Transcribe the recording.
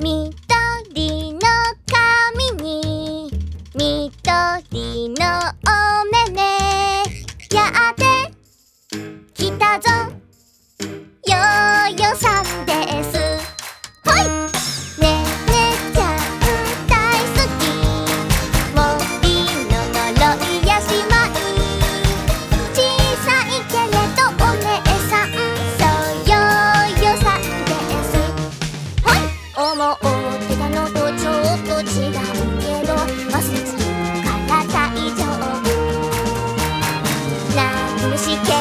みどりのかみにみどりのお思ってたのとちょっと違うけど忘れずから大丈夫。何もしけ